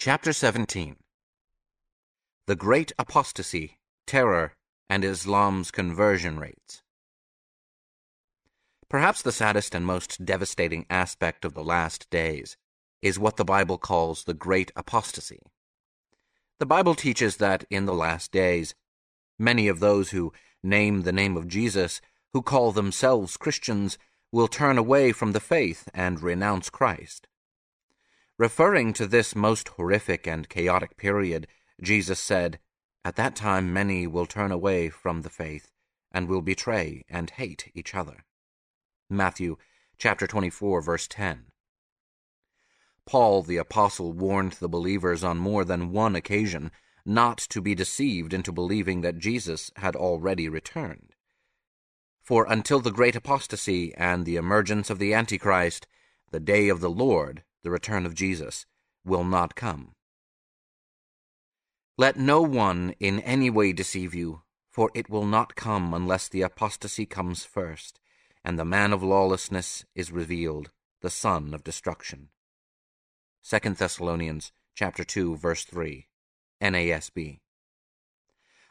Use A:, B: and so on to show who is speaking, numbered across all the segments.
A: Chapter 17 The Great Apostasy, Terror, and Islam's Conversion Rates. Perhaps the saddest and most devastating aspect of the last days is what the Bible calls the Great Apostasy. The Bible teaches that in the last days, many of those who name the name of Jesus, who call themselves Christians, will turn away from the faith and renounce Christ. Referring to this most horrific and chaotic period, Jesus said, At that time many will turn away from the faith and will betray and hate each other. Matthew chapter 24 verse 10. Paul the apostle warned the believers on more than one occasion not to be deceived into believing that Jesus had already returned. For until the great apostasy and the emergence of the Antichrist, the day of the Lord, the return of Jesus, will not come. Let no one in any way deceive you, for it will not come unless the apostasy comes first and the man of lawlessness is revealed, the son of destruction. 2 Thessalonians chapter 2 verse 3 NASB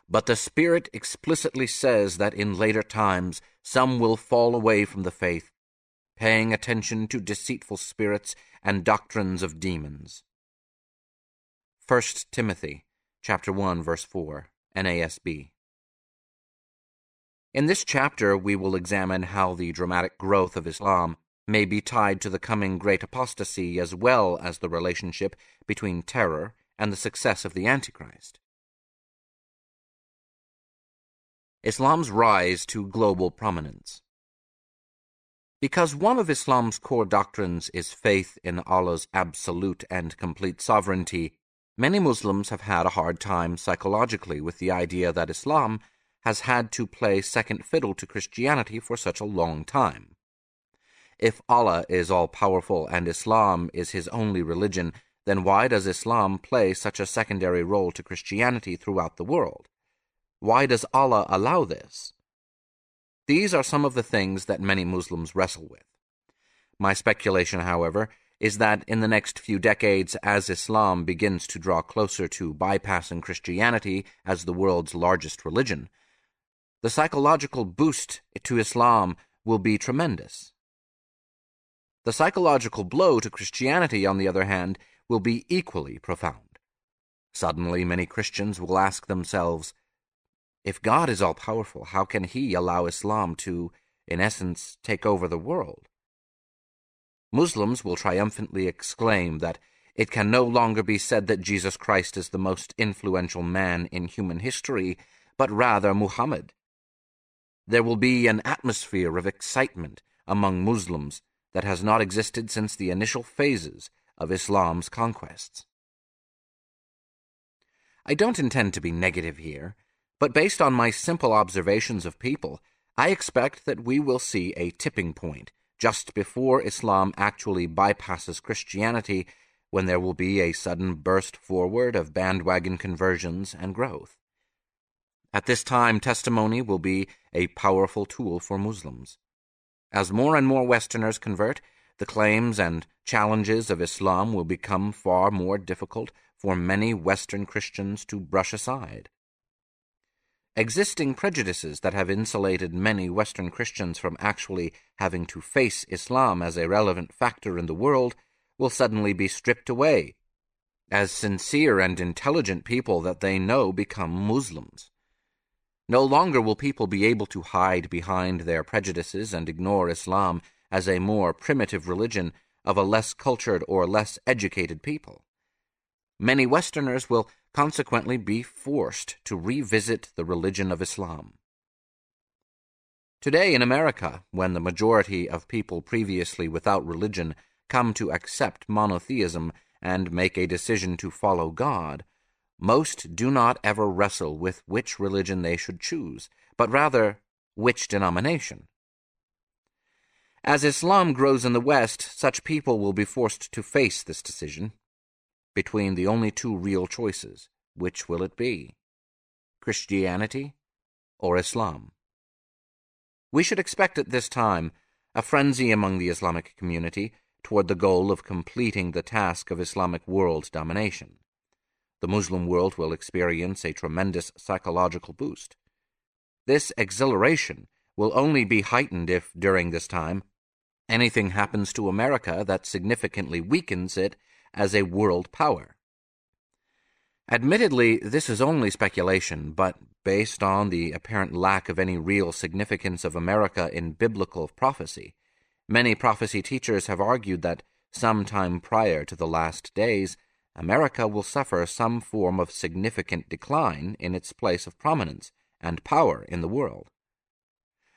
A: But the Spirit explicitly says that in later times some will fall away from the faith, paying attention to deceitful spirits and doctrines of demons. 1 Timothy chapter 1 verse 4 NASB in this chapter, we will examine how the dramatic growth of Islam may be tied to the coming great apostasy as well as the relationship between terror and the success of the Antichrist. Islam's rise to global prominence. Because one of Islam's core doctrines is faith in Allah's absolute and complete sovereignty, many Muslims have had a hard time psychologically with the idea that Islam has had to play second fiddle to Christianity for such a long time. If Allah is all powerful and Islam is his only religion, then why does Islam play such a secondary role to Christianity throughout the world? Why does Allah allow this? These are some of the things that many Muslims wrestle with. My speculation, however, is that in the next few decades, as Islam begins to draw closer to bypassing Christianity as the world's largest religion, the psychological boost to Islam will be tremendous. The psychological blow to Christianity, on the other hand, will be equally profound. Suddenly, many Christians will ask themselves, if God is all powerful, how can he allow Islam to, in essence, take over the world? Muslims will triumphantly exclaim that it can no longer be said that Jesus Christ is the most influential man in human history, but rather Muhammad. There will be an atmosphere of excitement among Muslims that has not existed since the initial phases of Islam's conquests. I don't intend to be negative here, but based on my simple observations of people, I expect that we will see a tipping point just before Islam actually bypasses Christianity when there will be a sudden burst forward of bandwagon conversions and growth. At this time, testimony will be a powerful tool for Muslims. As more and more Westerners convert, the claims and challenges of Islam will become far more difficult for many Western Christians to brush aside. Existing prejudices that have insulated many Western Christians from actually having to face Islam as a relevant factor in the world will suddenly be stripped away, as sincere and intelligent people that they know become Muslims. No longer will people be able to hide behind their prejudices and ignore Islam as a more primitive religion of a less cultured or less educated people. Many Westerners will consequently be forced to revisit the religion of Islam. Today in America, when the majority of people previously without religion come to accept monotheism and make a decision to follow God, most do not ever wrestle with which religion they should choose, but rather which denomination. As Islam grows in the West, such people will be forced to face this decision. Between the only two real choices, which will it be? Christianity or Islam? We should expect at this time a frenzy among the Islamic community toward the goal of completing the task of Islamic world domination. The Muslim world will experience a tremendous psychological boost. This exhilaration will only be heightened if, during this time, anything happens to America that significantly weakens it as a world power. Admittedly, this is only speculation, but based on the apparent lack of any real significance of America in biblical prophecy, many prophecy teachers have argued that sometime prior to the last days, America will suffer some form of significant decline in its place of prominence and power in the world.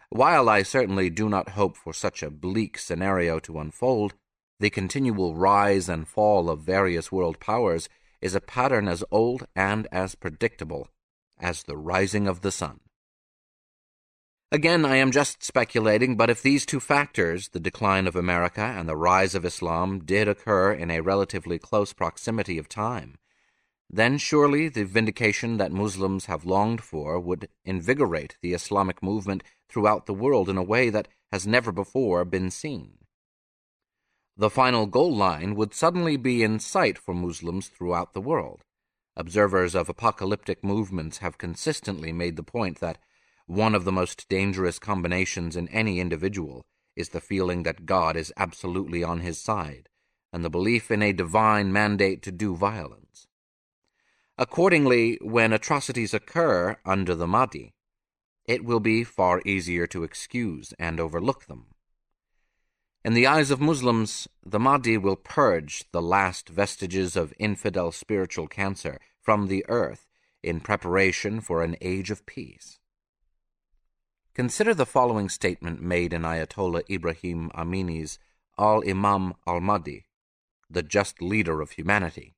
A: While I certainly do not hope for such a bleak scenario to unfold, the continual rise and fall of various world powers is a pattern as old and as predictable as the rising of the sun. Again, I am just speculating, but if these two factors, the decline of America and the rise of Islam, did occur in a relatively close proximity of time, then surely the vindication that Muslims have longed for would invigorate the Islamic movement throughout the world in a way that has never before been seen. The final goal line would suddenly be in sight for Muslims throughout the world. Observers of apocalyptic movements have consistently made the point that one of the most dangerous combinations in any individual is the feeling that God is absolutely on his side, and the belief in a divine mandate to do violence. Accordingly, when atrocities occur under the Mahdi, it will be far easier to excuse and overlook them. In the eyes of Muslims, the Mahdi will purge the last vestiges of infidel spiritual cancer from the earth in preparation for an age of peace. Consider the following statement made in Ayatollah Ibrahim Amini's Al Imam al Mahdi, the just leader of humanity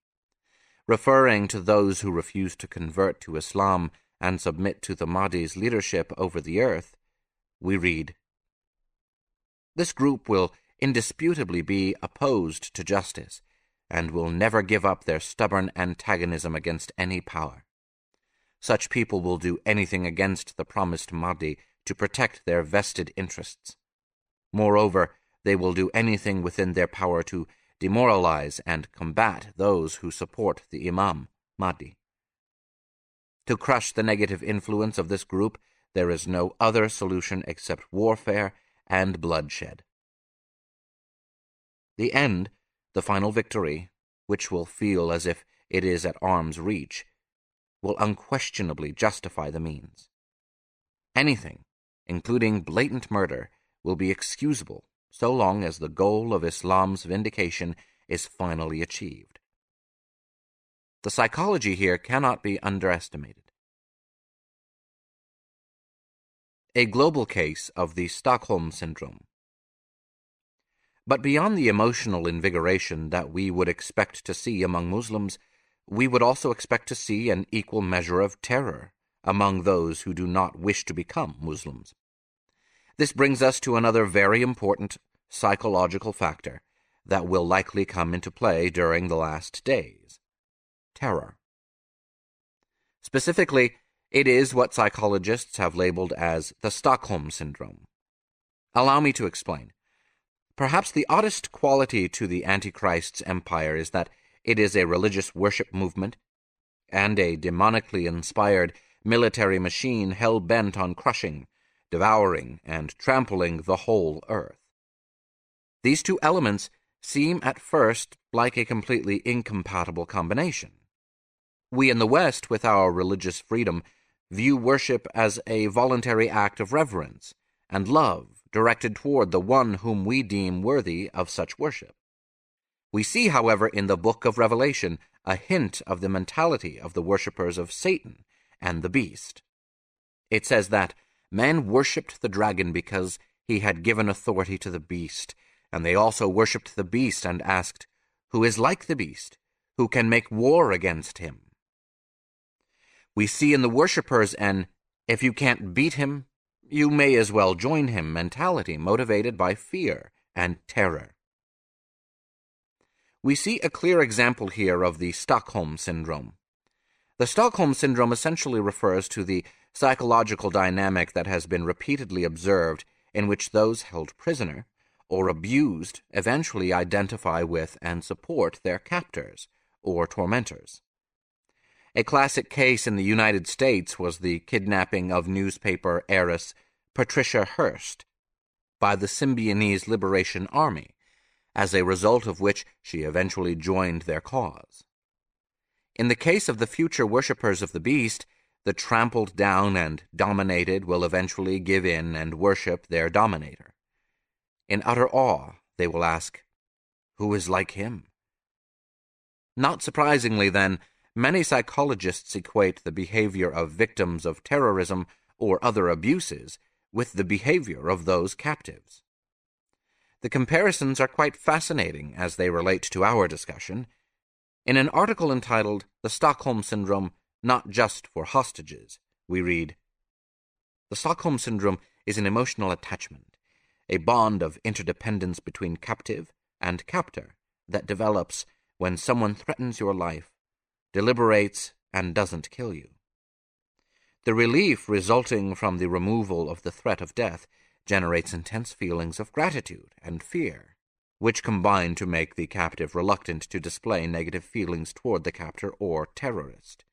A: referring to those who refuse to convert to Islam and submit to the Mahdi's leadership over the earth, we read This group will indisputably be opposed to justice and will never give up their stubborn antagonism against any power. Such people will do anything against the promised Mahdi to protect their vested interests. Moreover, they will do anything within their power to demoralize and combat those who support the Imam Mahdi. To crush the negative influence of this group, there is no other solution except warfare and bloodshed. The end, the final victory, which will feel as if it is at arm's reach, will unquestionably justify the means. Anything, including blatant murder, will be excusable so long as the goal of Islam's vindication is finally achieved. The psychology here cannot be underestimated. A global case of the Stockholm Syndrome. But beyond the emotional invigoration that we would expect to see among Muslims, we would also expect to see an equal measure of terror among those who do not wish to become Muslims. This brings us to another very important psychological factor that will likely come into play during the last days terror. Specifically, it is what psychologists have labeled as the Stockholm Syndrome. Allow me to explain. Perhaps the oddest quality to the Antichrist's empire is that it is a religious worship movement and a demonically inspired military machine hell bent on crushing, devouring, and trampling the whole earth. These two elements seem at first like a completely incompatible combination. We in the West, with our religious freedom, view worship as a voluntary act of reverence and love directed toward the one whom we deem worthy of such worship. We see, however, in the book of Revelation a hint of the mentality of the worshippers of Satan and the beast. It says that men worshipped the dragon because he had given authority to the beast, and they also worshipped the beast and asked, Who is like the beast? Who can make war against him? We see in the worshippers an if you can't beat him, you may as well join him mentality motivated by fear and terror. We see a clear example here of the Stockholm Syndrome. The Stockholm Syndrome essentially refers to the psychological dynamic that has been repeatedly observed in which those held prisoner, or abused eventually identify with and support their captors or tormentors. A classic case in the United States was the kidnapping of newspaper heiress Patricia Hearst by the Symbionese Liberation Army, as a result of which she eventually joined their cause. In the case of the future worshippers of the beast, the trampled down and dominated will eventually give in and worship their dominator. In utter awe, they will ask, Who is like him? Not surprisingly, then, many psychologists equate the behavior of victims of terrorism or other abuses with the behavior of those captives. The comparisons are quite fascinating as they relate to our discussion. In an article entitled The Stockholm Syndrome Not Just for Hostages, we read The Stockholm Syndrome is an emotional attachment, a bond of interdependence between captive and captor that develops when someone threatens your life, deliberates, and doesn't kill you. The relief resulting from the removal of the threat of death generates intense feelings of gratitude and fear, which combine to make the captive reluctant to display negative feelings toward the captor or terrorist.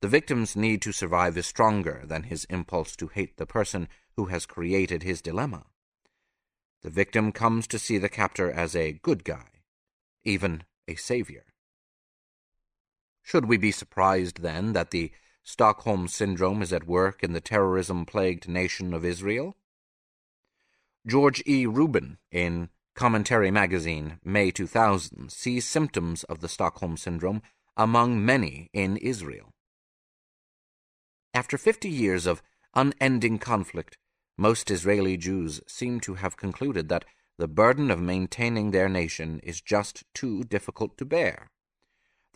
A: The victim's need to survive is stronger than his impulse to hate the person who has created his dilemma. The victim comes to see the captor as a good guy, even a savior. Should we be surprised, then, that the Stockholm Syndrome is at work in the terrorism plagued nation of Israel? George E. Rubin, in Commentary Magazine, May 2000, sees symptoms of the Stockholm Syndrome among many in Israel. After 50 years of unending conflict, most Israeli Jews seem to have concluded that the burden of maintaining their nation is just too difficult to bear.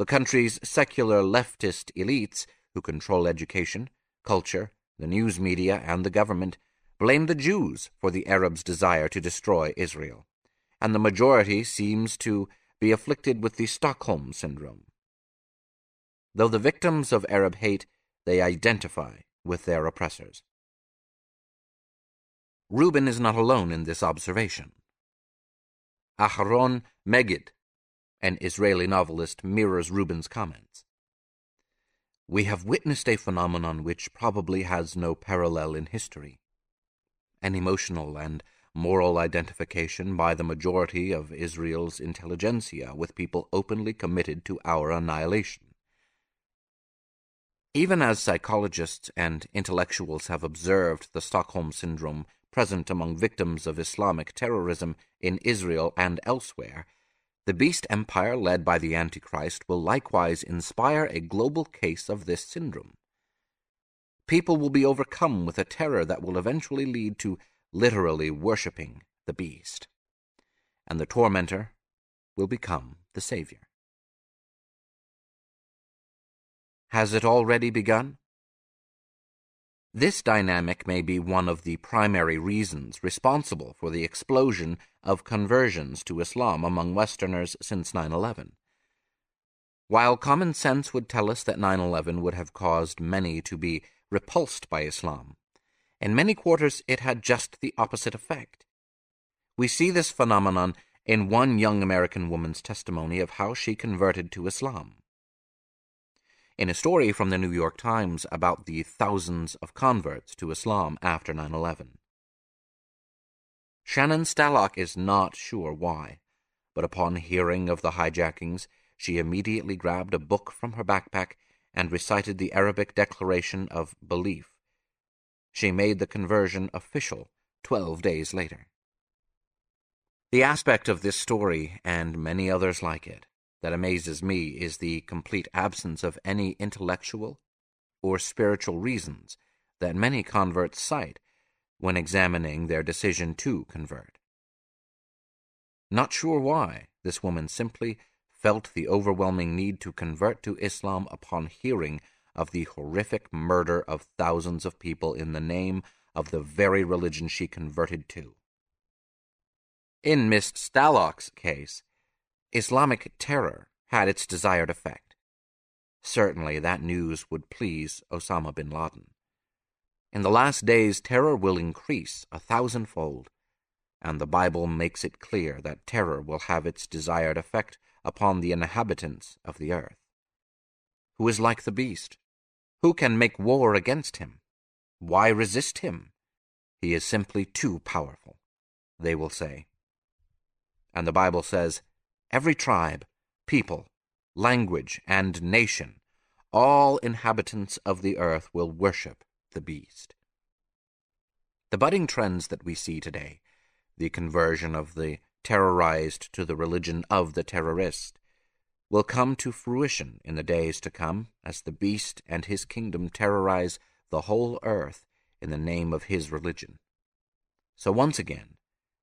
A: The country's secular leftist elites who control education, culture, the news media, and the government, blame the Jews for the Arabs' desire to destroy Israel, and the majority seems to be afflicted with the Stockholm Syndrome. Though the victims of Arab hate, they identify with their oppressors. Rubin is not alone in this observation. Aharon Megged, an Israeli novelist, mirrors Rubin's comments we have witnessed a phenomenon which probably has no parallel in history. An emotional and moral identification by the majority of Israel's intelligentsia with people openly committed to our annihilation. Even as psychologists and intellectuals have observed the Stockholm Syndrome present among victims of Islamic terrorism in Israel and elsewhere, the beast empire led by the Antichrist will likewise inspire a global case of this syndrome. People will be overcome with a terror that will eventually lead to literally worshipping the beast. And the tormentor will become the Savior. Has it already begun? This dynamic may be one of the primary reasons responsible for the explosion of conversions to Islam among Westerners since 9 11. While common sense would tell us that 9 11 would have caused many to be repulsed by Islam, in many quarters it had just the opposite effect. We see this phenomenon in one young American woman's testimony of how she converted to Islam. In a story from the New York Times about the thousands of converts to Islam after 9 11. Shannon Stallock is not sure why, but upon hearing of the hijackings, she immediately grabbed a book from her backpack and recited the Arabic declaration of belief. She made the conversion official twelve days later. The aspect of this story, and many others like it, that amazes me is the complete absence of any intellectual or spiritual reasons that many converts cite when examining their decision to convert. Not sure why, this woman simply felt the overwhelming need to convert to Islam upon hearing of the horrific murder of thousands of people in the name of the very religion she converted to. In Miss Stallock's case, Islamic terror had its desired effect. Certainly that news would please Osama bin Laden. In the last days, terror will increase a thousandfold. and the Bible makes it clear that terror will have its desired effect upon the inhabitants of the earth. Who is like the beast? Who can make war against him? Why resist him? He is simply too powerful, they will say. And the Bible says, Every tribe, people, language, and nation, all inhabitants of the earth will worship the beast. The budding trends that we see today, the conversion of the terrorized to the religion of the terrorist, will come to fruition in the days to come as the beast and his kingdom terrorize the whole earth in the name of his religion. So once again,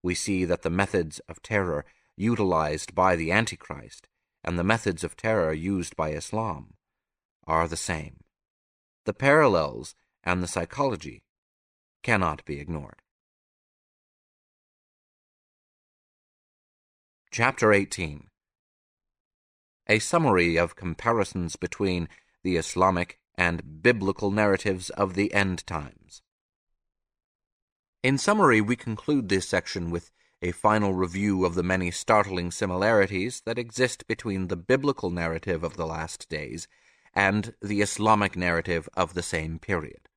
A: we see that the methods of terror utilized by the Antichrist and the methods of terror used by Islam are the same. The parallels and the psychology cannot be ignored. Chapter 18 A summary of comparisons between the Islamic and biblical narratives of the end times. In summary, we conclude this section with a final review of the many startling similarities that exist between the biblical narrative of the last days and the Islamic narrative of the same period.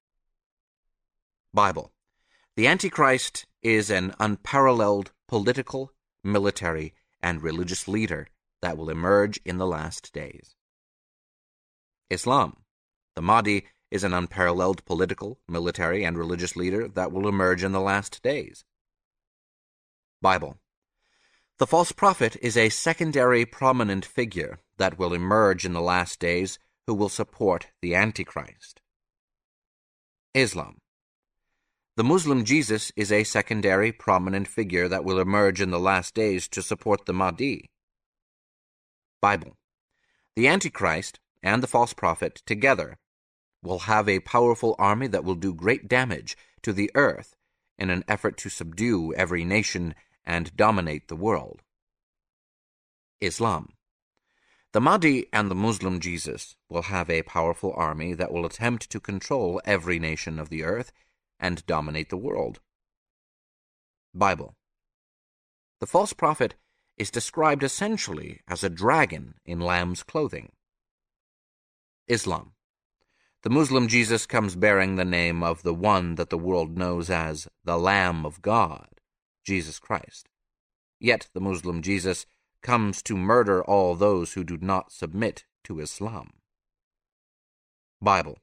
A: Bible. The Antichrist is an unparalleled political, military, and religious leader that will emerge in the last days. Islam. The Mahdi is an unparalleled political, military, and religious leader that will emerge in the last days. Bible. The false prophet is a secondary prominent figure that will emerge in the last days who will support the Antichrist. Islam. The Muslim Jesus is a secondary prominent figure that will emerge in the last days to support the Mahdi. Bible. The Antichrist and the false prophet together will have a powerful army that will do great damage to the earth in an effort to subdue every nation and dominate the world. Islam. The Mahdi and the Muslim Jesus will have a powerful army that will attempt to control every nation of the earth and dominate the world. Bible. The false prophet is described essentially as a dragon in lamb's clothing. Islam. The Muslim Jesus comes bearing the name of the one that the world knows as the Lamb of God, Jesus Christ. Yet the Muslim Jesus comes to murder all those who do not submit to Islam. Bible.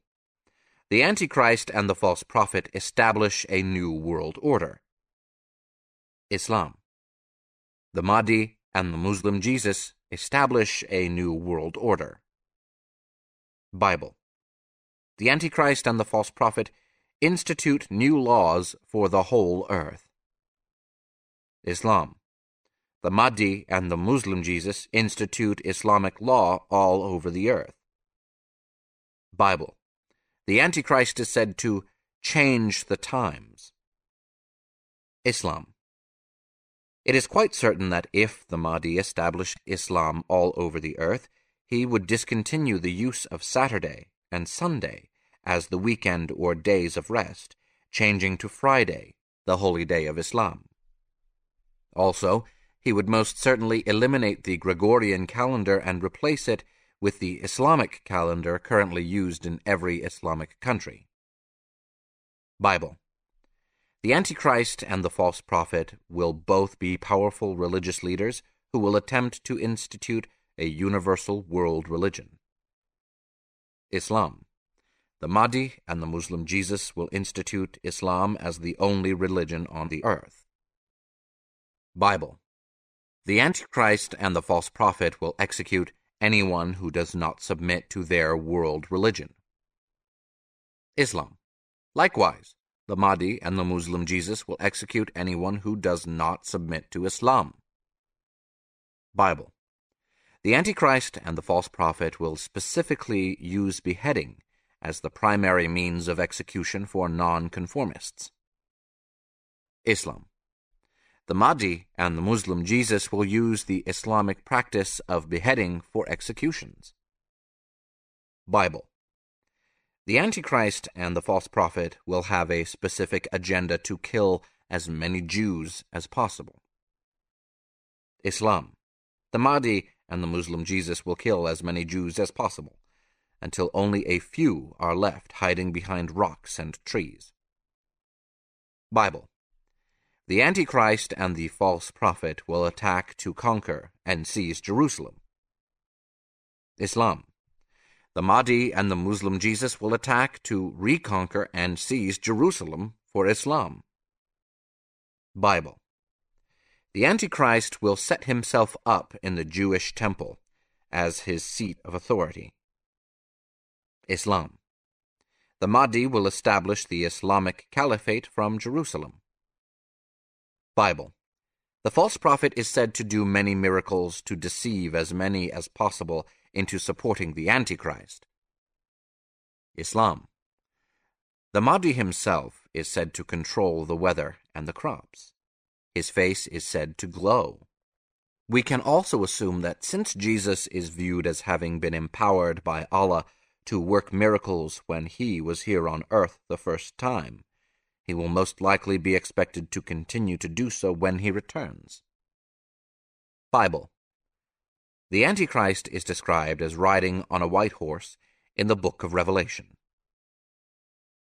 A: The Antichrist and the false prophet establish a new world order. Islam. The Mahdi and the Muslim Jesus establish a new world order. Bible. The Antichrist and the false prophet institute new laws for the whole earth. Islam. The Mahdi and the Muslim Jesus institute Islamic law all over the earth. Bible. The Antichrist is said to change the times. Islam. It is quite certain that if the Mahdi established Islam all over the earth, he would discontinue the use of Saturday and Sunday as the weekend or days of rest, changing to Friday, the holy day of Islam. Also, he would most certainly eliminate the Gregorian calendar and replace it with the Islamic calendar currently used in every Islamic country. Bible. The Antichrist and the false prophet will both be powerful religious leaders who will attempt to institute a universal world religion. Islam. The Mahdi and the Muslim Jesus will institute Islam as the only religion on the earth. Bible. The Antichrist and the false prophet will execute anyone who does not submit to their world religion. Islam. Likewise, the Mahdi and the Muslim Jesus will execute anyone who does not submit to Islam. Bible. The Antichrist and the false prophet will specifically use beheading as the primary means of execution for nonconformists. Islam. The Mahdi and the Muslim Jesus will use the Islamic practice of beheading for executions. Bible. The Antichrist and the false prophet will have a specific agenda to kill as many Jews as possible. Islam. The Mahdi and the Muslim Jesus will kill as many Jews as possible, until only a few are left hiding behind rocks and trees. Bible. The Antichrist and the false prophet will attack to conquer and seize Jerusalem. Islam. The Mahdi and the Muslim Jesus will attack to reconquer and seize Jerusalem for Islam. Bible. The Antichrist will set himself up in the Jewish temple as his seat of authority. Islam. The Mahdi will establish the Islamic Caliphate from Jerusalem. Bible. The false prophet is said to do many miracles to deceive as many as possible into supporting the Antichrist. Islam. The Mahdi himself is said to control the weather and the crops. His face is said to glow. We can also assume that since Jesus is viewed as having been empowered by Allah to work miracles when he was here on earth the first time, he will most likely be expected to continue to do so when he returns. Bible. The Antichrist is described as riding on a white horse in the book of Revelation.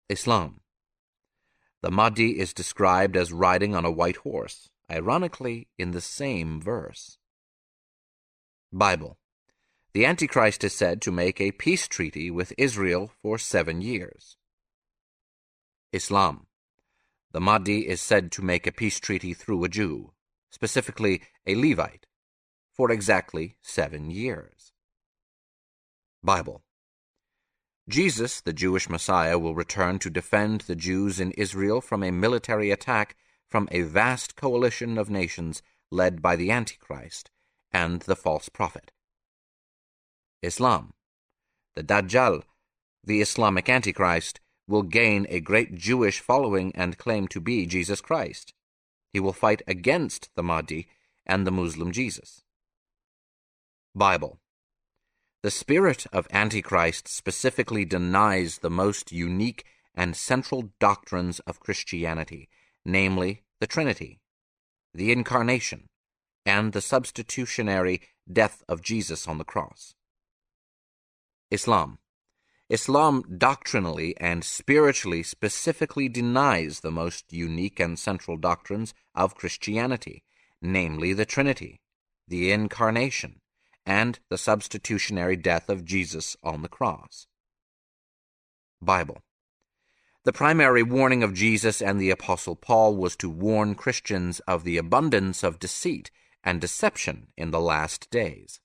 A: Islam. The Mahdi is described as riding on a white horse, ironically in the same verse. Bible. The Antichrist is said to make a peace treaty with Israel for seven years. Islam. The Mahdi is said to make a peace treaty through a Jew, specifically a Levite, for exactly seven years. Bible. Jesus, the Jewish Messiah, will return to defend the Jews in Israel from a military attack from a vast coalition of nations led by the Antichrist and the false prophet. Islam. The Dajjal, the Islamic Antichrist, will gain a great Jewish following and claim to be Jesus Christ. He will fight against the Mahdi and the Muslim Jesus. Bible. The spirit of Antichrist specifically denies the most unique and central doctrines of Christianity, namely the Trinity, the Incarnation, and the substitutionary death of Jesus on the cross. Islam. Islam doctrinally and spiritually specifically denies the most unique and central doctrines of Christianity, namely the Trinity, the Incarnation, and the substitutionary death of Jesus on the cross. Bible. The primary warning of Jesus and the Apostle Paul was to warn Christians of the abundance of deceit and deception in the last days.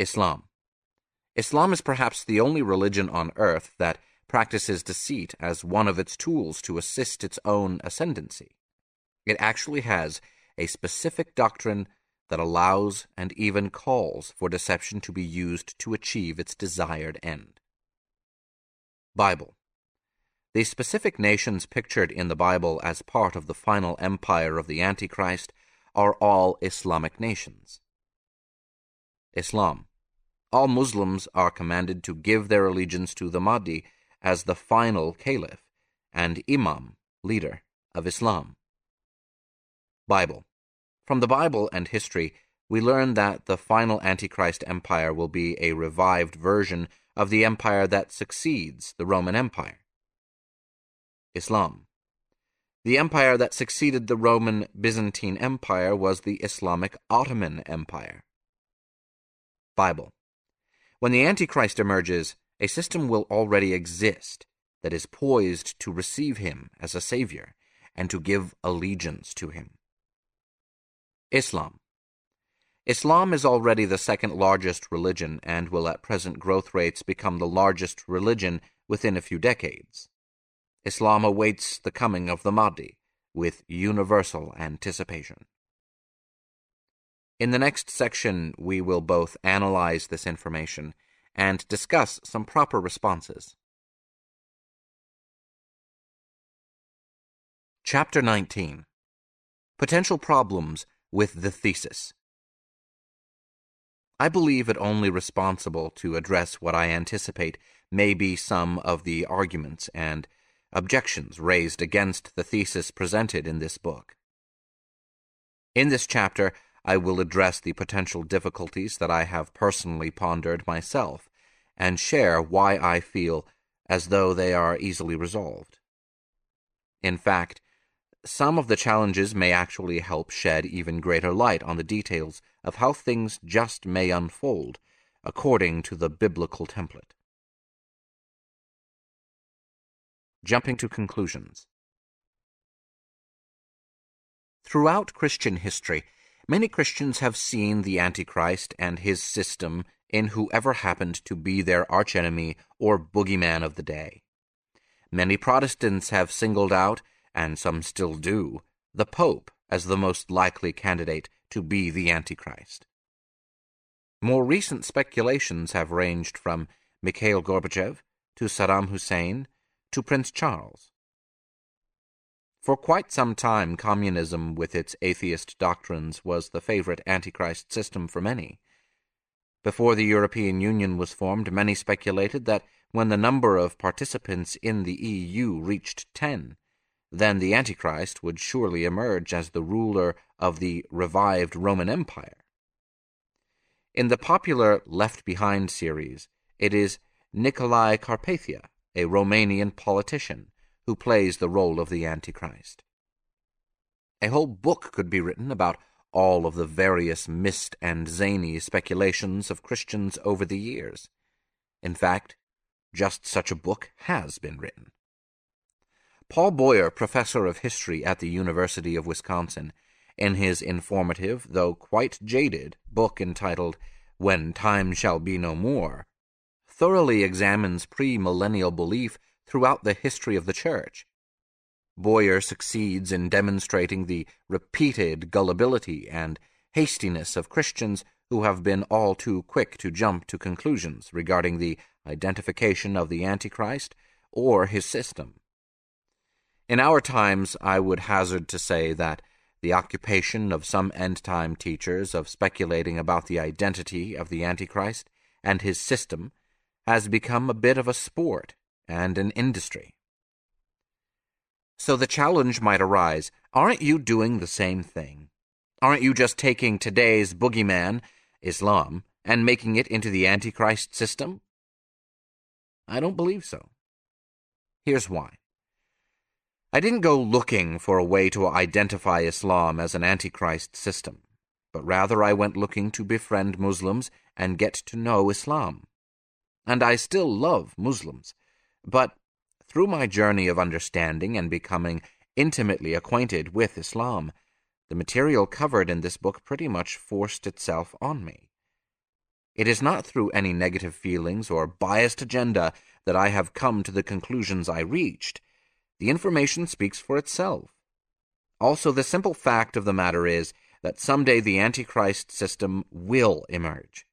A: Islam. Islam is perhaps the only religion on earth that practices deceit as one of its tools to assist its own ascendancy. It actually has a specific doctrine that allows and even calls for deception to be used to achieve its desired end. Bible. The specific nations pictured in the Bible as part of the final empire of the Antichrist are all Islamic nations. Islam. All Muslims are commanded to give their allegiance to the Mahdi as the final caliph and imam, leader of Islam. Bible. From the Bible and history, we learn that the final Antichrist empire will be a revived version of the empire that succeeds the Roman Empire. Islam. The empire that succeeded the Roman Byzantine Empire was the Islamic Ottoman Empire. Bible. When the Antichrist emerges, a system will already exist that is poised to receive him as a savior and to give allegiance to him. Islam. Islam is already the second largest religion and will at present growth rates become the largest religion within a few decades. Islam awaits the coming of the Mahdi with universal anticipation. In the next section, we will both analyze this information and discuss some proper responses. Chapter 19 Potential Problems with the Thesis I believe it only responsible to address what I anticipate may be some of the arguments and objections raised against the thesis presented in this book. In this chapter, I will address the potential difficulties that I have personally pondered myself and share why I feel as though they are easily resolved. In fact, some of the challenges may actually help shed even greater light on the details of how things just may unfold according to the biblical template. Jumping to conclusions. Throughout Christian history, many Christians have seen the Antichrist and his system in whoever happened to be their archenemy or boogeyman of the day. Many Protestants have singled out, and some still do, the Pope as the most likely candidate to be the Antichrist. More recent speculations have ranged from Mikhail Gorbachev to Saddam Hussein to Prince Charles. For quite some time, communism, with its atheist doctrines, was the favorite Antichrist system for many. Before the European Union was formed, many speculated that when the number of participants in the EU reached ten, then the Antichrist would surely emerge as the ruler of the revived Roman Empire. In the popular Left Behind series, it is Nicolae Carpathia, a Romanian politician, who plays the role of the Antichrist. A whole book could be written about all of the various mist and zany speculations of Christians over the years. In fact, just such a book has been written. Paul Boyer, professor of history at the University of Wisconsin, in his informative, though quite jaded, book entitled When Time Shall Be No More, thoroughly examines premillennial belief throughout the history of the Church. Boyer succeeds in demonstrating the repeated gullibility and hastiness of Christians who have been all too quick to jump to conclusions regarding the identification of the Antichrist or his system. In our times, I would hazard to say that the occupation of some end time teachers of speculating about the identity of the Antichrist and his system has become a bit of a sport and an industry. So the challenge might arise aren't you doing the same thing? Aren't you just taking today's boogeyman, Islam, and making it into the Antichrist system? I don't believe so. Here's why. I didn't go looking for a way to identify Islam as an Antichrist system, but rather I went looking to befriend Muslims and get to know Islam. And I still love Muslims, but through my journey of understanding and becoming intimately acquainted with Islam, the material covered in this book pretty much forced itself on me. It is not through any negative feelings or biased agenda that I have come to the conclusions I reached the information speaks for itself. Also, the simple fact of the matter is that someday the Antichrist system will emerge.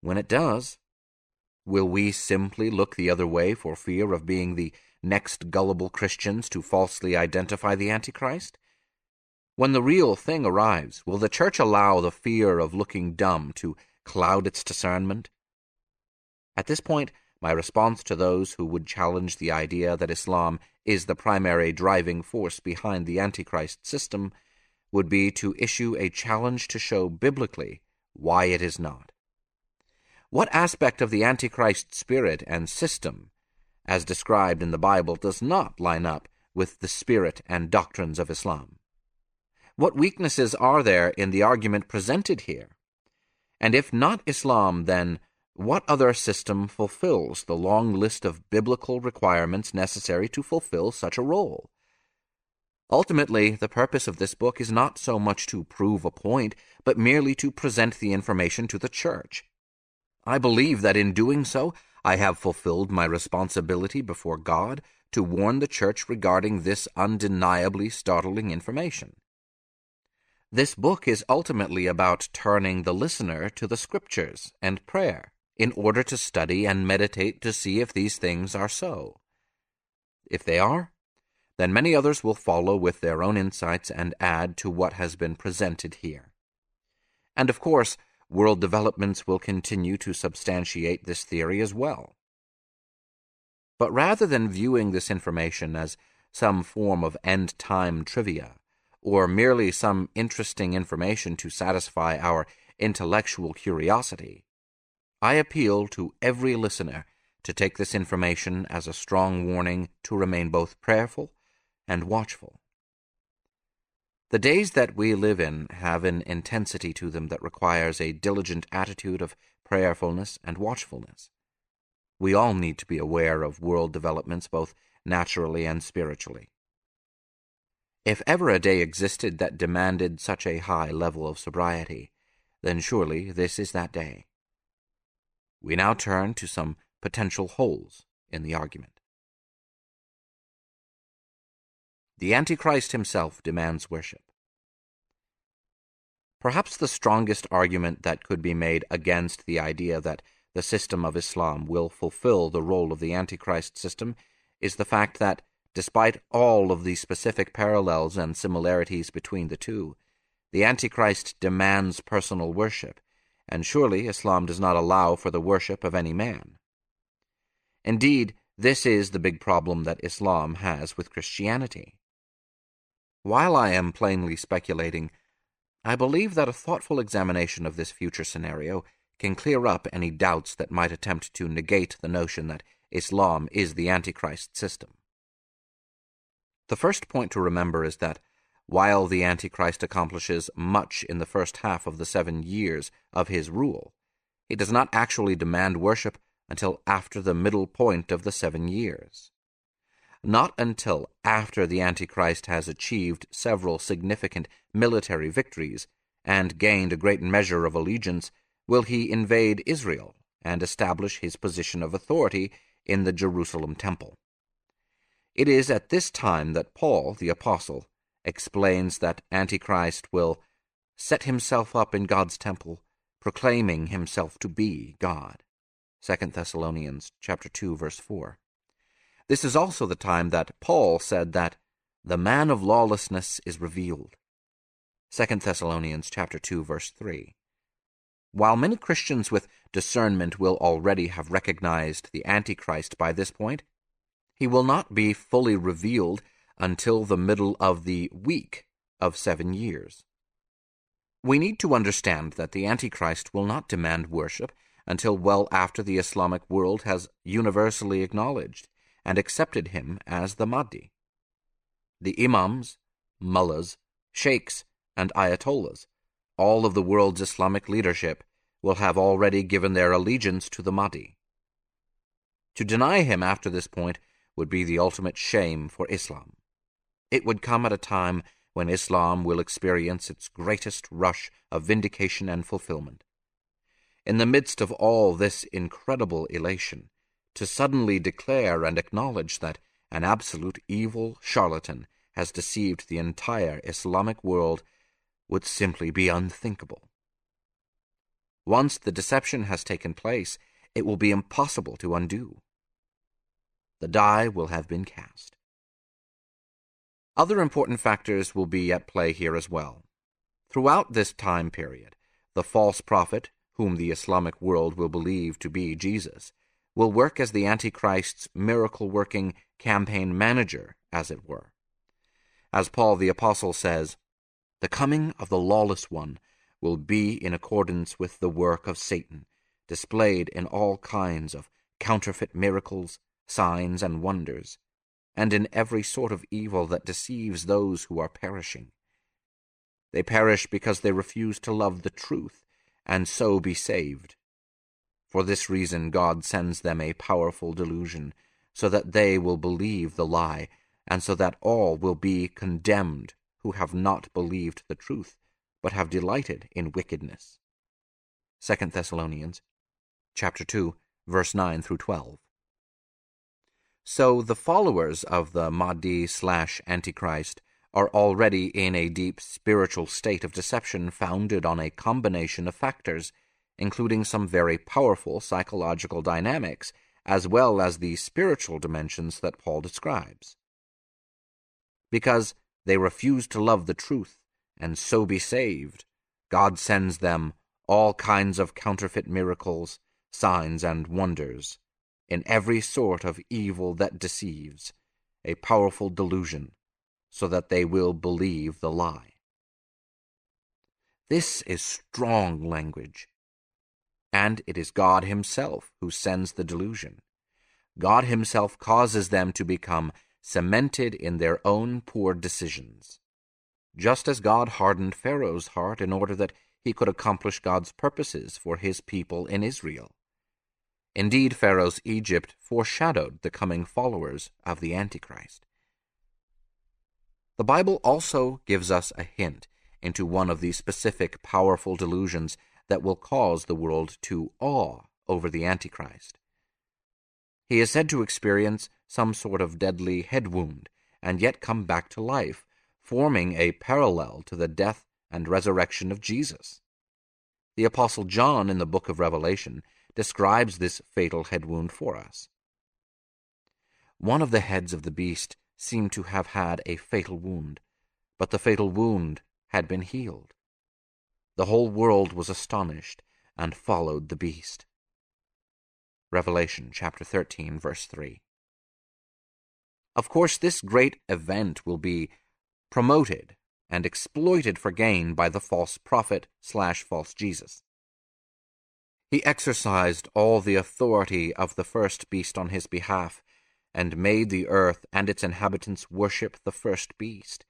A: When it does, will we simply look the other way for fear of being the next gullible Christians to falsely identify the Antichrist? When the real thing arrives, will the Church allow the fear of looking dumb to cloud its discernment? At this point, my response to those who would challenge the idea that Islam is the primary driving force behind the Antichrist system would be to issue a challenge to show biblically why it is not. What aspect of the Antichrist spirit and system, as described in the Bible, does not line up with the spirit and doctrines of Islam? What weaknesses are there in the argument presented here? And if not Islam, then what other system fulfills the long list of biblical requirements necessary to fulfill such a role? Ultimately, the purpose of this book is not so much to prove a point, but merely to present the information to the Church. I believe that in doing so, I have fulfilled my responsibility before God to warn the Church regarding this undeniably startling information. This book is ultimately about turning the listener to the Scriptures and prayer in order to study and meditate to see if these things are so. If they are, then many others will follow with their own insights and add to what has been presented here. And of course, world developments will continue to substantiate this theory as well. But rather than viewing this information as some form of end time trivia, or merely some interesting information to satisfy our intellectual curiosity, I appeal to every listener to take this information as a strong warning to remain both prayerful and watchful. The days that we live in have an intensity to them that requires a diligent attitude of prayerfulness and watchfulness. We all need to be aware of world developments both naturally and spiritually. If ever a day existed that demanded such a high level of sobriety, then surely this is that day. We now turn to some potential holes in the argument. The Antichrist himself demands worship. Perhaps the strongest argument that could be made against the idea that the system of Islam will fulfill the role of the Antichrist system is the fact that, despite all of the specific parallels and similarities between the two, the Antichrist demands personal worship, and surely Islam does not allow for the worship of any man. Indeed, this is the big problem that Islam has with Christianity. While I am plainly speculating, I believe that a thoughtful examination of this future scenario can clear up any doubts that might attempt to negate the notion that Islam is the Antichrist system. The first point to remember is that while the Antichrist accomplishes much in the first half of the seven years of his rule, he does not actually demand worship until after the middle point of the seven years. Not until after the Antichrist has achieved several significant military victories and gained a great measure of allegiance will he invade Israel and establish his position of authority in the Jerusalem temple. It is at this time that Paul, the apostle, explains that Antichrist will set himself up in God's temple, proclaiming himself to be God. 2 Thessalonians chapter 2 verse 4. This is also the time that Paul said that the man of lawlessness is revealed. 2 Thessalonians chapter 2 verse 3. While many Christians with discernment will already have recognized the Antichrist by this point, he will not be fully revealed until the middle of the week of seven years. We need to understand that the Antichrist will not demand worship until well after the Islamic world has universally acknowledged and accepted him as the Mahdi. The imams, mullahs, sheikhs, and ayatollahs, all of the world's Islamic leadership, will have already given their allegiance to the Mahdi. To deny him after this point would be the ultimate shame for Islam. It would come at a time when Islam will experience its greatest rush of vindication and fulfillment. In the midst of all this incredible elation, to suddenly declare and acknowledge that an absolute evil charlatan has deceived the entire Islamic world would simply be unthinkable. Once the deception has taken place, it will be impossible to undo. The die will have been cast. Other important factors will be at play here as well. Throughout this time period, the false prophet, whom the Islamic world will believe to be Jesus, will work as the Antichrist's miracle working campaign manager, as it were. As Paul the Apostle says, the coming of the lawless one will be in accordance with the work of Satan, displayed in all kinds of counterfeit miracles, signs, and wonders, and in every sort of evil that deceives those who are perishing. They perish because they refuse to love the truth, and so be saved. For this reason God sends them a powerful delusion, so that they will believe the lie, and so that all will be condemned who have not believed the truth, but have delighted in wickedness. 2 Thessalonians chapter 2, verse 9 through 12. So the followers of the Mahdi slash Antichrist are already in a deep spiritual state of deception founded on a combination of factors, including some very powerful psychological dynamics, as well as the spiritual dimensions that Paul describes. Because they refuse to love the truth and so be saved, God sends them all kinds of counterfeit miracles, signs, and wonders, in every sort of evil that deceives, a powerful delusion, so that they will believe the lie. This is strong language. And it is God Himself who sends the delusion. God Himself causes them to become cemented in their own poor decisions. Just as God hardened Pharaoh's heart in order that he could accomplish God's purposes for his people in Israel. Indeed, Pharaoh's Egypt foreshadowed the coming followers of the Antichrist. The Bible also gives us a hint into one of the specific powerful delusions that will cause the world to awe over the Antichrist. He is said to experience some sort of deadly head wound and yet come back to life, forming a parallel to the death and resurrection of Jesus. The Apostle John in the book of Revelation describes this fatal head wound for us. One of the heads of the beast seemed to have had a fatal wound, but the fatal wound had been healed. The whole world was astonished and followed the beast. Revelation chapter 13, verse 3. Of course, this great event will be promoted and exploited for gain by the false prophet slash false Jesus. He exercised all the authority of the first beast on his behalf, and made the earth and its inhabitants worship the first beast,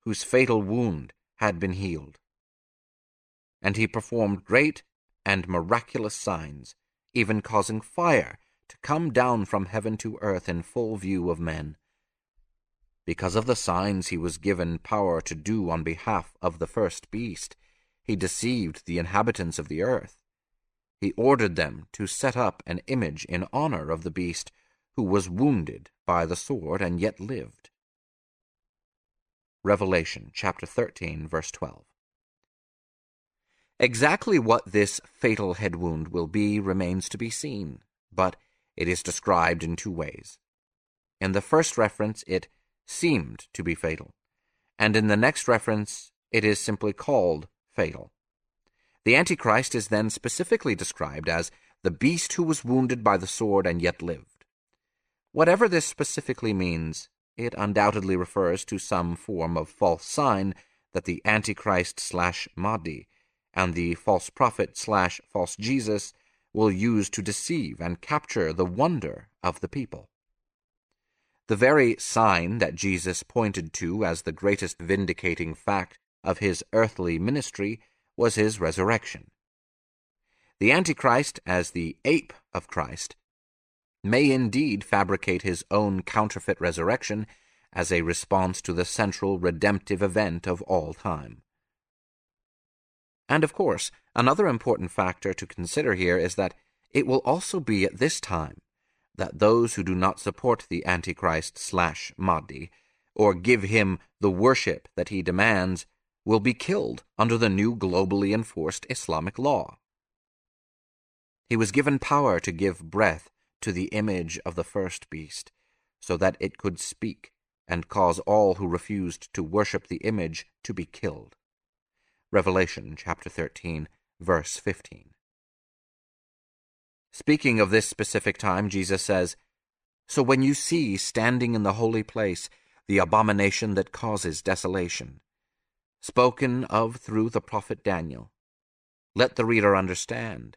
A: whose fatal wound had been healed. And he performed great and miraculous signs, even causing fire to come down from heaven to earth in full view of men. Because of the signs he was given power to do on behalf of the first beast, he deceived the inhabitants of the earth. He ordered them to set up an image in honor of the beast, who was wounded by the sword and yet lived. Revelation chapter 13, verse 12. Exactly what this fatal head wound will be remains to be seen, but it is described in two ways. In the first reference, it seemed to be fatal, and in the next reference, it is simply called fatal. The Antichrist is then specifically described as the beast who was wounded by the sword and yet lived. Whatever this specifically means, it undoubtedly refers to some form of false sign that the Antichrist slash Mahdi and the false prophet slash false Jesus will use to deceive and capture the wonder of the people. The very sign that Jesus pointed to as the greatest vindicating fact of his earthly ministry was his resurrection. The Antichrist, as the ape of Christ, may indeed fabricate his own counterfeit resurrection as a response to the central redemptive event of all time. And of course, another important factor to consider here is that it will also be at this time that those who do not support the Antichrist slash Mahdi, or give him the worship that he demands, will be killed under the new globally enforced Islamic law. He was given power to give breath to the image of the first beast, so that it could speak and cause all who refused to worship the image to be killed. Revelation chapter 13, verse 15. Speaking of this specific time, Jesus says, So when you see standing in the holy place the abomination that causes desolation, spoken of through the prophet Daniel, let the reader understand.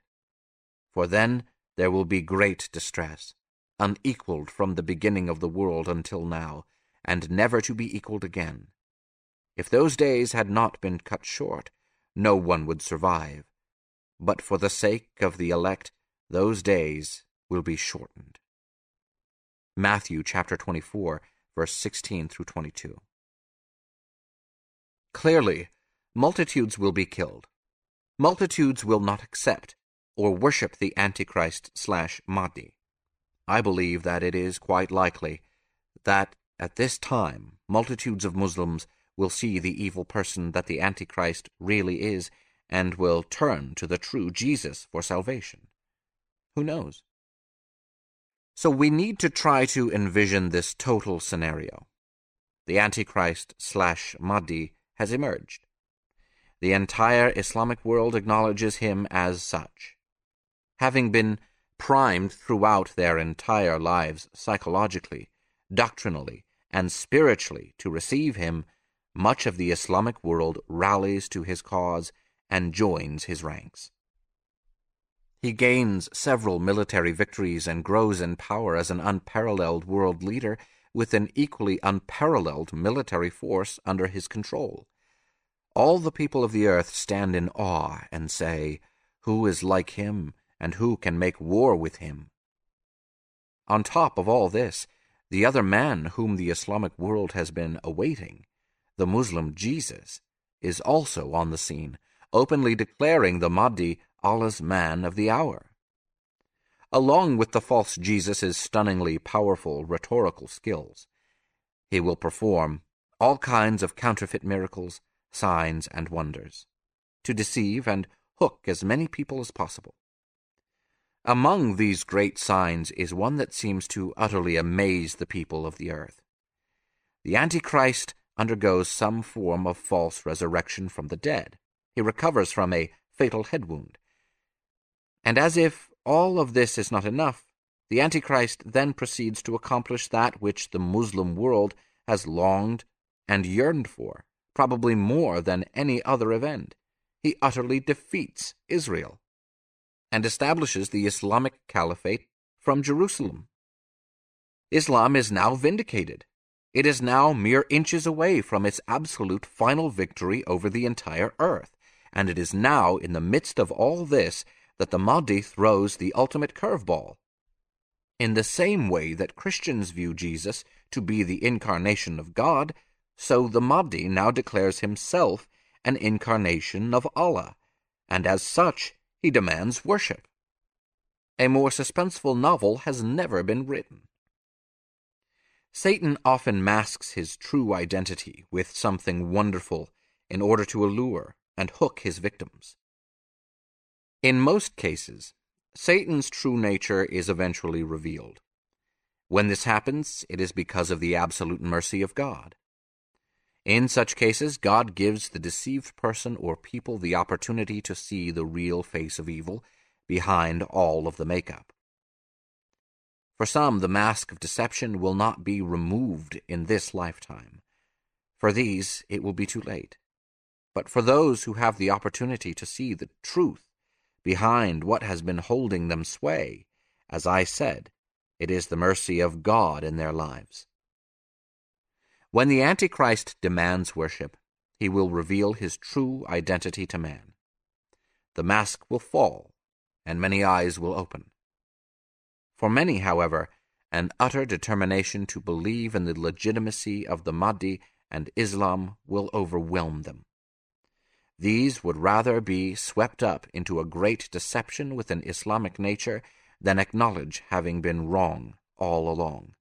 A: For then there will be great distress, unequaled from the beginning of the world until now, and never to be equaled again. If those days had not been cut short, no one would survive. But for the sake of the elect, those days will be shortened. Matthew chapter 24, verse 16 through 22. Clearly, multitudes will be killed. Multitudes will not accept or worship the Antichrist slash Mahdi. I believe that it is quite likely that at this time multitudes of Muslims will see the evil person that the Antichrist really is and will turn to the true Jesus for salvation. Who knows? So we need to try to envision this total scenario. The Antichrist slash Mahdi has emerged. The entire Islamic world acknowledges him as such. Having been primed throughout their entire lives psychologically, doctrinally, and spiritually to receive him, much of the Islamic world rallies to his cause and joins his ranks. He gains several military victories and grows in power as an unparalleled world leader with an equally unparalleled military force under his control. All the people of the earth stand in awe and say, Who is like him, and who can make war with him? On top of all this, the other man whom the Islamic world has been awaiting, the Muslim Jesus, is also on the scene, openly declaring the Mahdi Allah's man of the hour. Along with the false Jesus' stunningly powerful rhetorical skills, he will perform all kinds of counterfeit miracles, signs, and wonders, to deceive and hook as many people as possible. Among these great signs is one that seems to utterly amaze the people of the earth. The Antichrist undergoes some form of false resurrection from the dead. He recovers from a fatal head wound. And as if all of this is not enough, the Antichrist then proceeds to accomplish that which the Muslim world has longed and yearned for, probably more than any other event. He utterly defeats Israel and establishes the Islamic Caliphate from Jerusalem. Islam is now vindicated. It is now mere inches away from its absolute final victory over the entire earth, and it is now in the midst of all this that the Mahdi throws the ultimate curveball. In the same way that Christians view Jesus to be the incarnation of God, so the Mahdi now declares himself an incarnation of Allah, and as such he demands worship. A more suspenseful novel has never been written. Satan often masks his true identity with something wonderful in order to allure and hook his victims. In most cases, Satan's true nature is eventually revealed. When this happens, it is because of the absolute mercy of God. In such cases, God gives the deceived person or people the opportunity to see the real face of evil behind all of the makeup. For some, the mask of deception will not be removed in this lifetime. For these, it will be too late. But for those who have the opportunity to see the truth behind what has been holding them sway, as I said, it is the mercy of God in their lives. When the Antichrist demands worship, he will reveal his true identity to man. The mask will fall, and many eyes will open. For many, however, an utter determination to believe in the legitimacy of the Mahdi and Islam will overwhelm them. These would rather be swept up into a great deception with an Islamic nature than acknowledge having been wrong all along.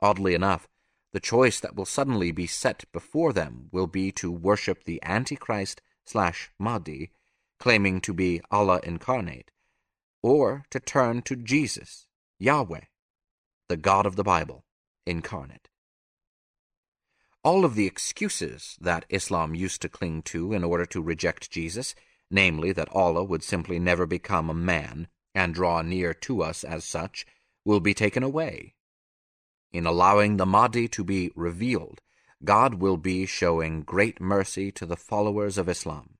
A: Oddly enough, the choice that will suddenly be set before them will be to worship the Antichrist slash Mahdi, claiming to be Allah incarnate, or to turn to Jesus, Yahweh, the God of the Bible, incarnate. All of the excuses that Islam used to cling to in order to reject Jesus, namely that Allah would simply never become a man and draw near to us as such, will be taken away in allowing the Mahdi to be revealed, God will be showing great mercy to the followers of Islam.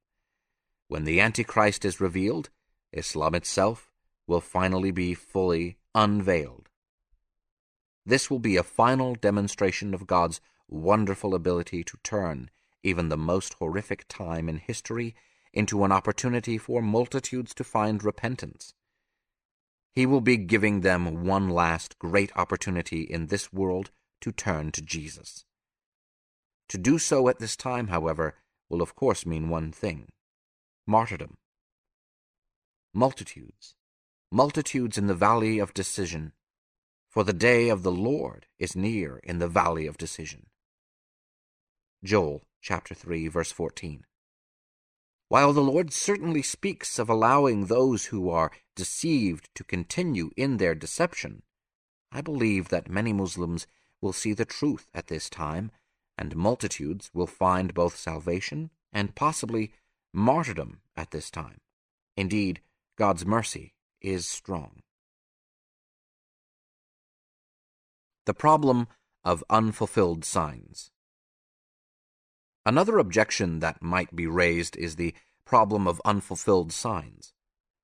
A: When the Antichrist is revealed, Islam itself will finally be fully unveiled. This will be a final demonstration of God's wonderful ability to turn even the most horrific time in history into an opportunity for multitudes to find repentance he will be giving them one last great opportunity in this world to turn to Jesus. To do so at this time, however, will of course mean one thing martyrdom. Multitudes, multitudes in the valley of decision, for the day of the Lord is near in the valley of decision. Joel chapter 3 verse 14. While the Lord certainly speaks of allowing those who are deceived to continue in their deception, I believe that many Muslims will see the truth at this time, and multitudes will find both salvation and possibly martyrdom at this time. Indeed, God's mercy is strong. The problem of unfulfilled signs. Another objection that might be raised is the problem of unfulfilled signs.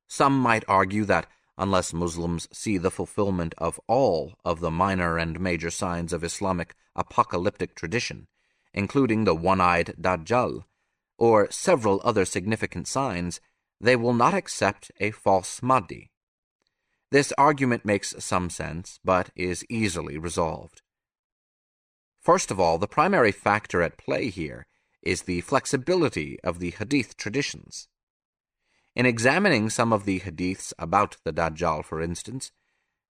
A: Some might argue that unless Muslims see the fulfillment of all of the minor and major signs of Islamic apocalyptic tradition, including the one-eyed Dajjal, or several other significant signs, they will not accept a false Mahdi. This argument makes some sense, but is easily resolved. First of all, the primary factor at play here is the flexibility of the Hadith traditions. In examining some of the hadiths about the Dajjal, for instance,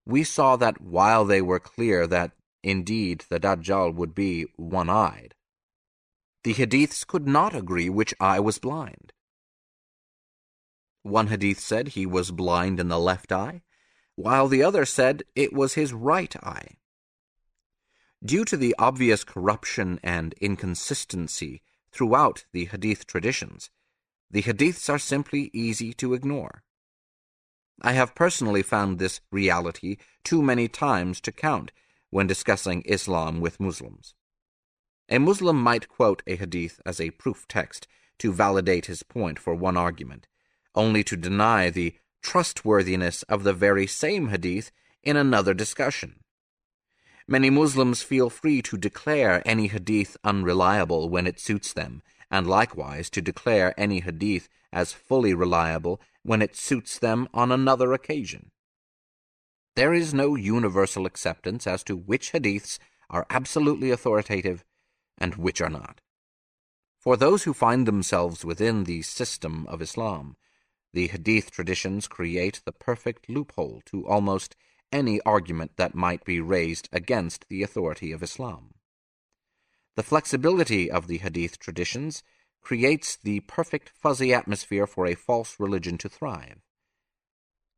A: we saw that while they were clear that indeed the Dajjal would be one eyed, the hadiths could not agree which eye was blind. One hadith said he was blind in the left eye, while the other said it was his right eye. Due to the obvious corruption and inconsistency throughout the hadith traditions, the hadiths are simply easy to ignore. I have personally found this reality too many times to count when discussing Islam with Muslims. A Muslim might quote a hadith as a proof text to validate his point for one argument, only to deny the trustworthiness of the very same hadith in another discussion. Many Muslims feel free to declare any hadith unreliable when it suits them, and likewise to declare any hadith as fully reliable when it suits them on another occasion. There is no universal acceptance as to which hadiths are absolutely authoritative and which are not. For those who find themselves within the system of Islam, the hadith traditions create the perfect loophole to almost any argument that might be raised against the authority of Islam. The flexibility of the Hadith traditions creates the perfect fuzzy atmosphere for a false religion to thrive.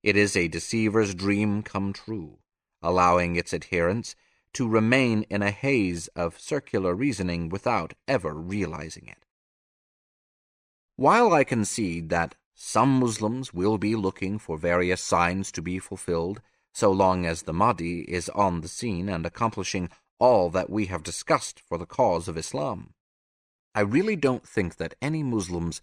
A: It is a deceiver's dream come true, allowing its adherents to remain in a haze of circular reasoning without ever realizing it. While I concede that some Muslims will be looking for various signs to be fulfilled so long as the Mahdi is on the scene and accomplishing all that we have discussed for the cause of Islam. I really don't think that any Muslims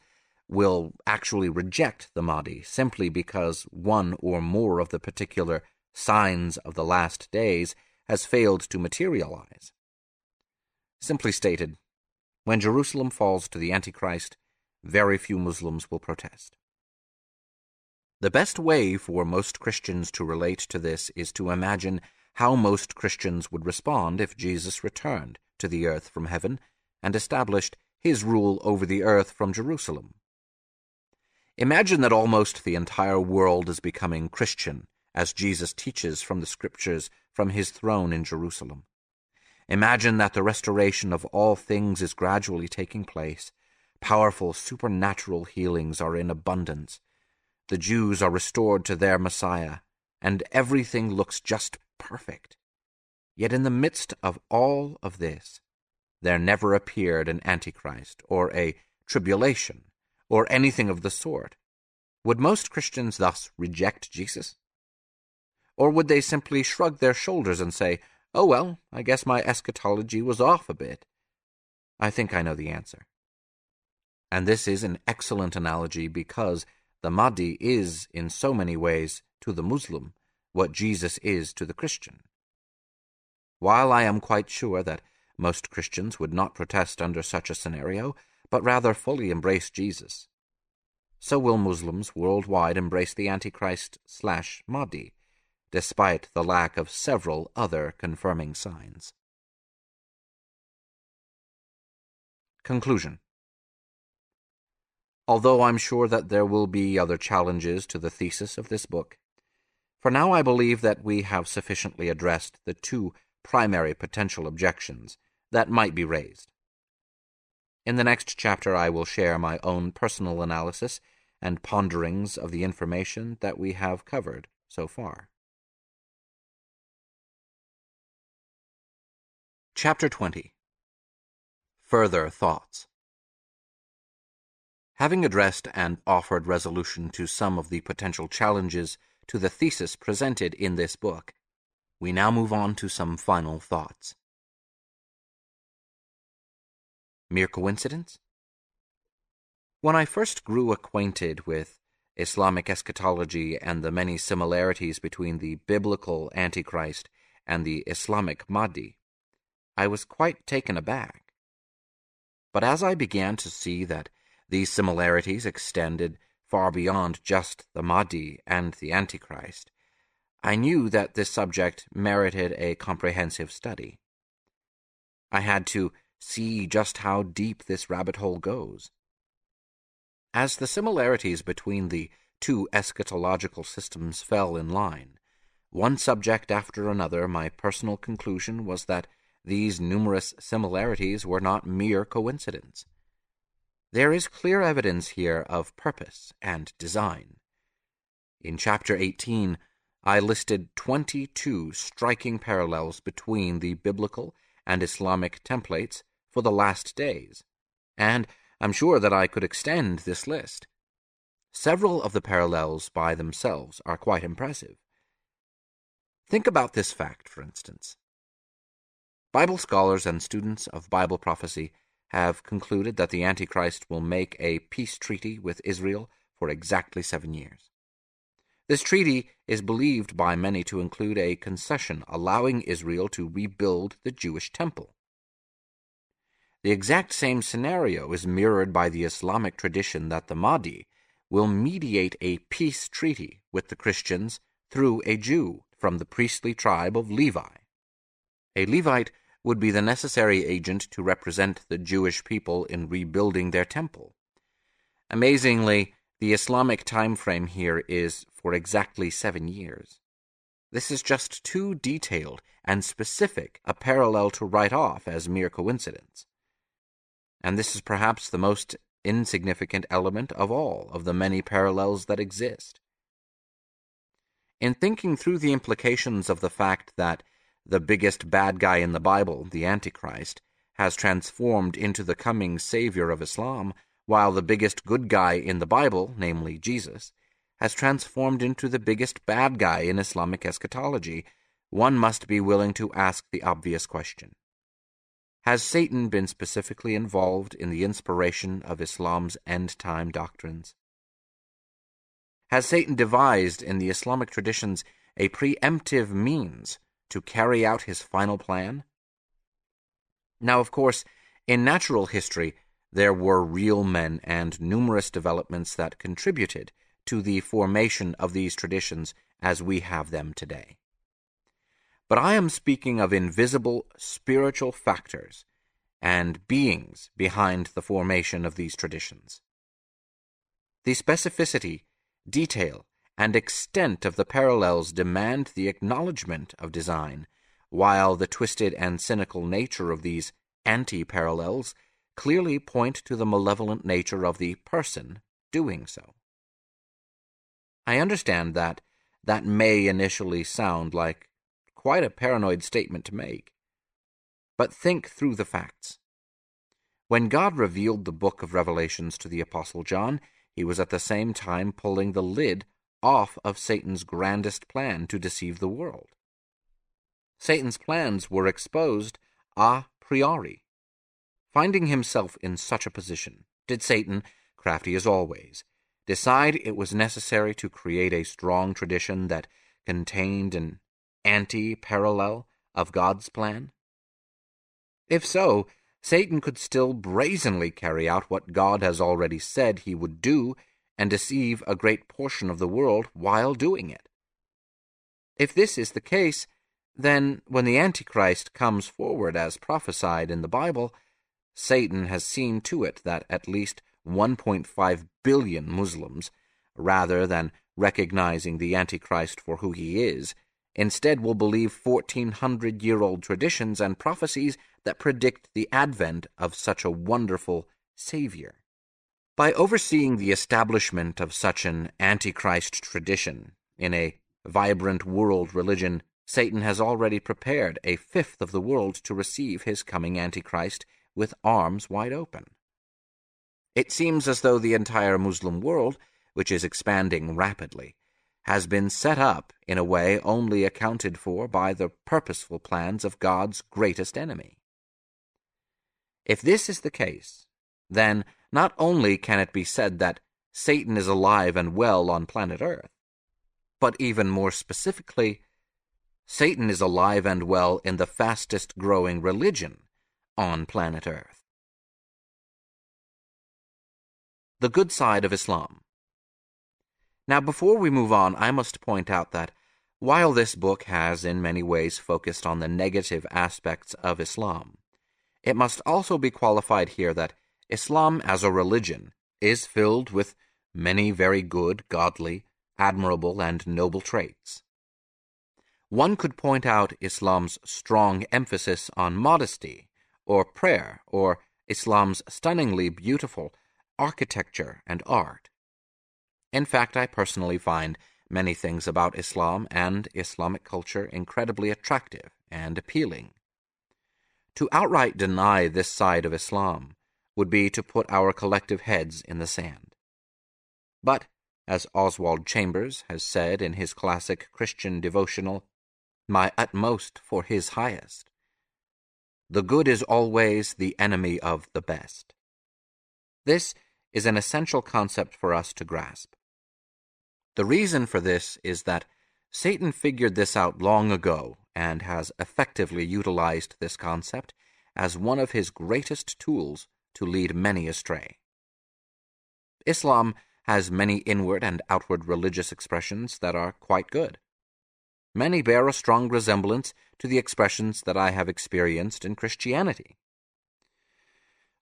A: will actually reject the Mahdi simply because one or more of the particular signs of the last days has failed to materialize. Simply stated, when Jerusalem falls to the Antichrist, very few Muslims will protest. The best way for most Christians to relate to this is to imagine how most Christians would respond if Jesus returned to the earth from heaven and established his rule over the earth from Jerusalem. Imagine that almost the entire world is becoming Christian, as Jesus teaches from the Scriptures from his throne in Jerusalem. Imagine that the restoration of all things is gradually taking place. Powerful supernatural healings are in abundance. The Jews are restored to their Messiah, and everything looks just perfect. Yet in the midst of all of this, there never appeared an Antichrist or a tribulation or anything of the sort. Would most Christians thus reject Jesus? Or would they simply shrug their shoulders and say, Oh, well, I guess my eschatology was off a bit? I think I know the answer. And this is an excellent analogy because the Mahdi is, in so many ways, to the Muslim what Jesus is to the Christian. While I am quite sure that most Christians would not protest under such a scenario, but rather fully embrace Jesus, so will Muslims worldwide embrace the Antichrist slash Mahdi, despite the lack of several other confirming signs. Conclusion Although I'm sure that there will be other challenges to the thesis of this book, for now, I believe that we have sufficiently addressed the two primary potential objections that might be raised. In the next chapter, I will share my own personal analysis and ponderings of the information that we have covered so far. Chapter 20 Further Thoughts Having addressed and offered resolution to some of the potential challenges to the thesis presented in this book. We now move on to some final thoughts. Mere coincidence? When I first grew acquainted with Islamic eschatology and the many similarities between the biblical Antichrist and the Islamic Mahdi, I was quite taken aback. But as I began to see that these similarities extended far beyond just the Mahdi and the Antichrist, I knew that this subject merited a comprehensive study. I had to see just how deep this rabbit hole goes. As the similarities between the two eschatological systems fell in line, one subject after another, my personal conclusion was that these numerous similarities were not mere coincidence. There is clear evidence here of purpose and design. In chapter 18, I listed 22 striking parallels between the biblical and Islamic templates for the last days, and I'm sure that I could extend this list. Several of the parallels by themselves are quite impressive. Think about this fact, for instance. Bible scholars and students of Bible prophecy have concluded that the Antichrist will make a peace treaty with Israel for exactly seven years. This treaty is believed by many to include a concession allowing Israel to rebuild the Jewish temple. The exact same scenario is mirrored by the Islamic tradition that the Mahdi will mediate a peace treaty with the Christians through a Jew from the priestly tribe of Levi. A Levite would be the necessary agent to represent the Jewish people in rebuilding their temple. Amazingly, the Islamic time frame here is for exactly seven years. This is just too detailed and specific a parallel to write off as mere coincidence. And this is perhaps the most insignificant element of all of the many parallels that exist. In thinking through the implications of the fact that the biggest bad guy in the Bible, the Antichrist, has transformed into the coming Savior of Islam, while the biggest good guy in the Bible, namely Jesus, has transformed into the biggest bad guy in Islamic eschatology, one must be willing to ask the obvious question. Has Satan been specifically involved in the inspiration of Islam's end time doctrines? Has Satan devised in the Islamic traditions a preemptive means to carry out his final plan? Now, of course, in natural history, there were real men and numerous developments that contributed to the formation of these traditions as we have them today. But I am speaking of invisible spiritual factors and beings behind the formation of these traditions. The specificity, detail, and extent of the parallels demand the acknowledgement of design, while the twisted and cynical nature of these anti-parallels clearly point to the malevolent nature of the person doing so. I understand that that may initially sound like quite a paranoid statement to make. But think through the facts. When God revealed the book of Revelations to the Apostle John, he was at the same time pulling the lid off of Satan's grandest plan to deceive the world. Satan's plans were exposed a priori. Finding himself in such a position, did Satan, crafty as always, decide it was necessary to create a strong tradition that contained an anti parallel of God's plan? If so, Satan could still brazenly carry out what God has already said he would do and deceive a great portion of the world while doing it. If this is the case, then when the Antichrist comes forward as prophesied in the Bible, Satan has seen to it that at least 1.5 billion Muslims, rather than recognizing the Antichrist for who he is, instead will believe 1400 year old traditions and prophecies that predict the advent of such a wonderful Savior. By overseeing the establishment of such an Antichrist tradition in a vibrant world religion, Satan has already prepared a fifth of the world to receive his coming Antichrist with arms wide open. It seems as though the entire Muslim world, which is expanding rapidly, has been set up in a way only accounted for by the purposeful plans of God's greatest enemy. If this is the case, then not only can it be said that Satan is alive and well on planet Earth, but even more specifically, Satan is alive and well in the fastest growing religion on planet Earth. The good side of Islam. Now, before we move on, I must point out that while this book has in many ways focused on the negative aspects of Islam, it must also be qualified here that Islam as a religion is filled with many very good, godly, admirable, and noble traits. One could point out Islam's strong emphasis on modesty, or prayer, or Islam's stunningly beautiful architecture and art. In fact, I personally find many things about Islam and Islamic culture incredibly attractive and appealing. To outright deny this side of Islam would be to put our collective heads in the sand. But, as Oswald Chambers has said in his classic Christian devotional, my utmost for his highest. The good is always the enemy of the best. This is an essential concept for us to grasp. The reason for this is that Satan figured this out long ago and has effectively utilized this concept as one of his greatest tools to lead many astray. Islam has many inward and outward religious expressions that are quite good. Many bear a strong resemblance to the expressions that I have experienced in Christianity.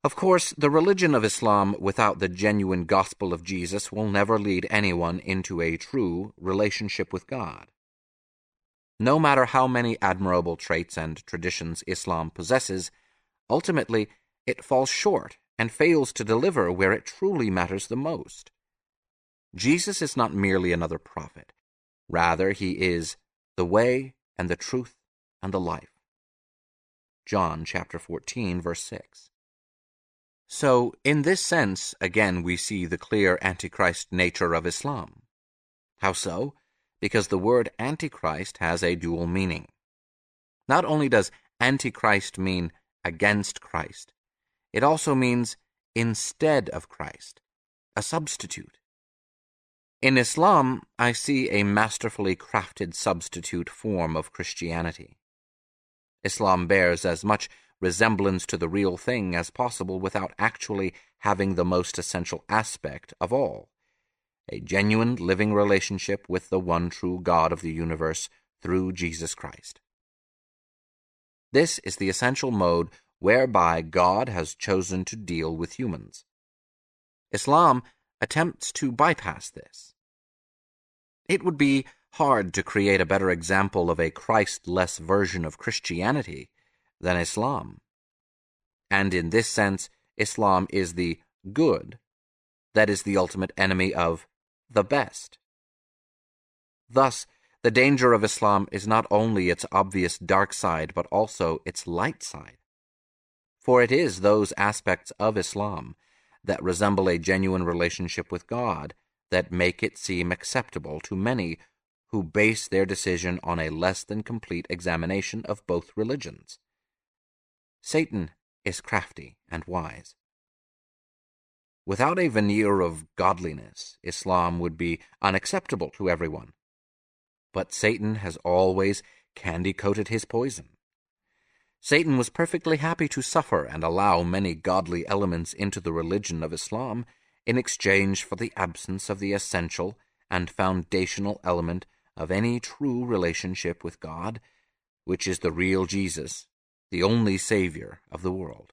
A: Of course, the religion of Islam without the genuine gospel of Jesus will never lead anyone into a true relationship with God. No matter how many admirable traits and traditions Islam possesses, ultimately it falls short and fails to deliver where it truly matters the most. Jesus is not merely another prophet. Rather, he is the way and the truth and the life. John chapter 14 verse 6. So, in this sense, again, we see the clear Antichrist nature of Islam. How so? Because the word Antichrist has a dual meaning. Not only does Antichrist mean against Christ, it also means instead of Christ, a substitute. In Islam, I see a masterfully crafted substitute form of Christianity. Islam bears as much resemblance to the real thing as possible without actually having the most essential aspect of all a genuine living relationship with the one true God of the universe through Jesus Christ. This is the essential mode whereby God has chosen to deal with humans. Islam attempts to bypass this. It would be hard to create a better example of a Christ-less version of Christianity than Islam. And in this sense, Islam is the good, that is the ultimate enemy of the best. Thus, the danger of Islam is not only its obvious dark side, but also its light side. For it is those aspects of Islam that resemble a genuine relationship with God that make it seem acceptable to many who base their decision on a less than complete examination of both religions. Satan is crafty and wise. Without a veneer of godliness, Islam would be unacceptable to everyone. But Satan has always candy coated his poison. Satan was perfectly happy to suffer and allow many godly elements into the religion of Islam in exchange for the absence of the essential and foundational element of any true relationship with God, which is the real Jesus the only Savior of the world.